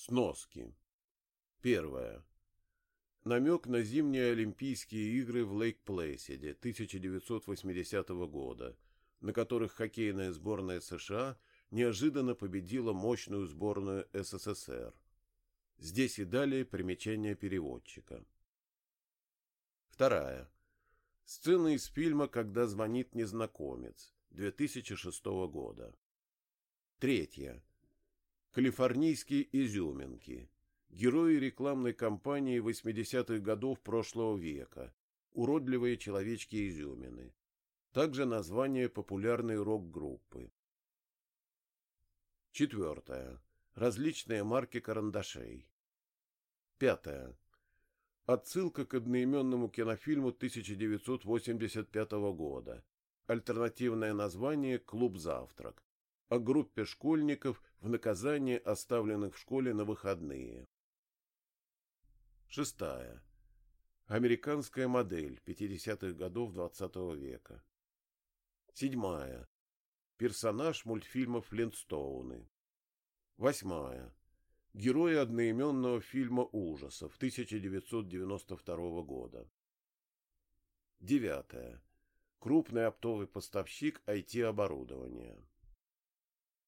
Сноски. Первое. Намек на зимние Олимпийские игры в Лейк-Плэйсиде 1980 года, на которых хоккейная сборная США неожиданно победила мощную сборную СССР. Здесь и далее примечание переводчика. Вторая. Сцена из фильма «Когда звонит незнакомец» 2006 года. Третья. Калифорнийские изюминки. Герои рекламной кампании 80-х годов прошлого века. Уродливые человечки-изюмины. Также название популярной рок-группы. Четвертое. Различные марки карандашей. Пятое. Отсылка к одноименному кинофильму 1985 года. Альтернативное название «Клуб завтрак» о группе школьников в наказание оставленных в школе на выходные. Шестая. Американская модель 50-х годов XX -го века. Седьмая. Персонаж мультфильма «Флинстоуны». Восьмая. Герои одноименного фильма ужасов 1992 года. Девятая. Крупный оптовый поставщик IT-оборудования.